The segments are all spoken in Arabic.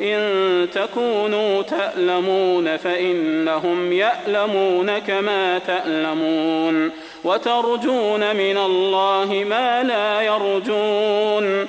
إن تكونوا تألمون فإنهم يألمون كما تألمون وترجون من الله ما لا يرجون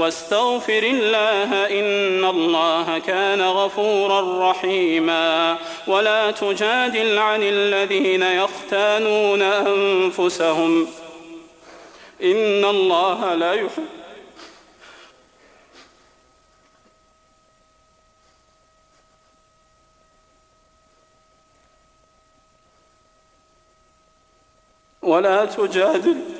واستغفر الله إن الله كان غفورا رحيما. ولا تجادل عن الذين يختانون أنفسهم. إن الله لا يحب ولا تجادل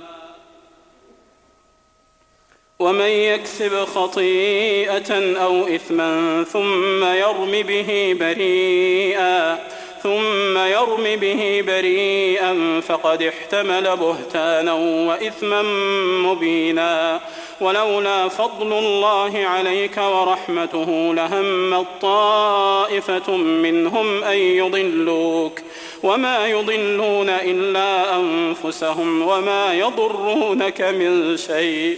ومن يكسب خطيئة أو إثما ثم يرم به بريئا ثم يرم به بريئا فقد احتمل بهتانا وإثما مبينا. ولولا فضل الله عليك ورحمته لهم طائفة منهم أن يضلوك. وما يضلون إلا أنفسهم وما يضرونك من شيء.